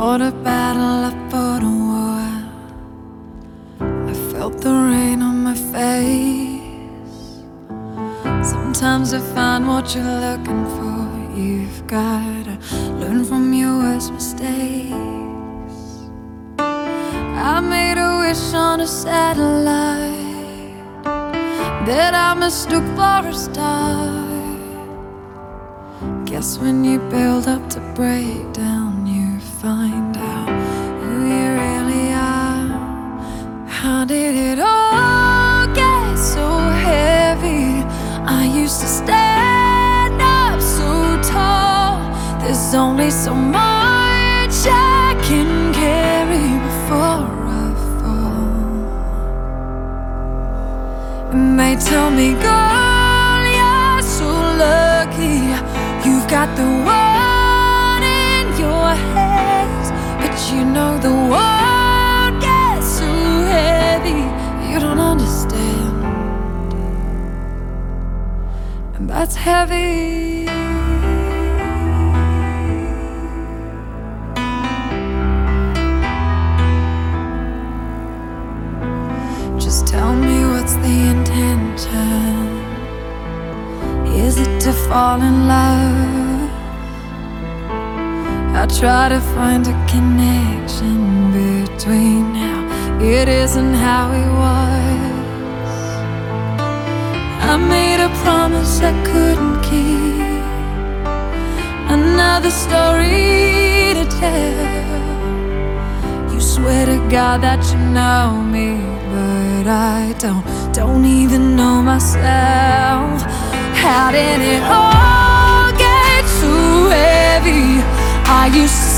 fought a battle, I fought a war. I felt the rain on my face. Sometimes to find what you're looking for, you've gotta learn from your worst mistakes. I made a wish on a satellite that I mistook for a star. Guess when you build up to break down, you find out who you really are. How did it all get so heavy? I used to stand up so tall. There's only so much I can carry before I fall. And they tell me, girl, that's heavy. Just tell me what's the intention. Is it to fall in love? I try to find a connection between how it is and how it was. I made a promise I couldn't keep. Another story to tell. You swear to God that you know me, but I don't, don't even know myself. How did it all get so heavy? I used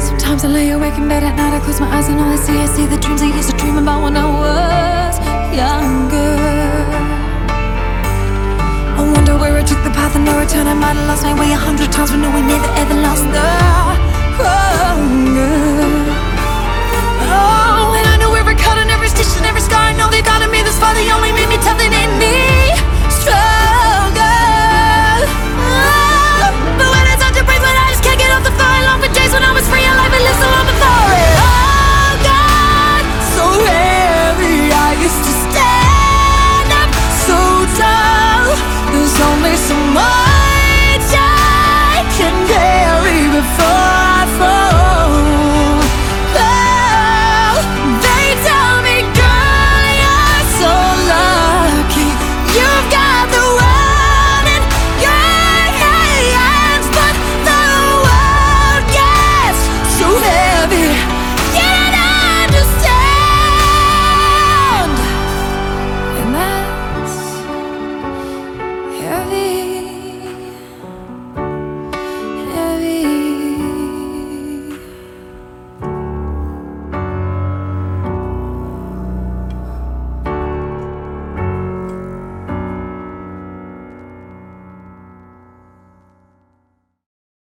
Sometimes I lay awake in bed at night, I close my eyes and all I see, I see the dreams I used to dream about when I was younger. I wonder where I took the path no return. I might have lost my way a hundred times, but no, I never ever lost the hunger.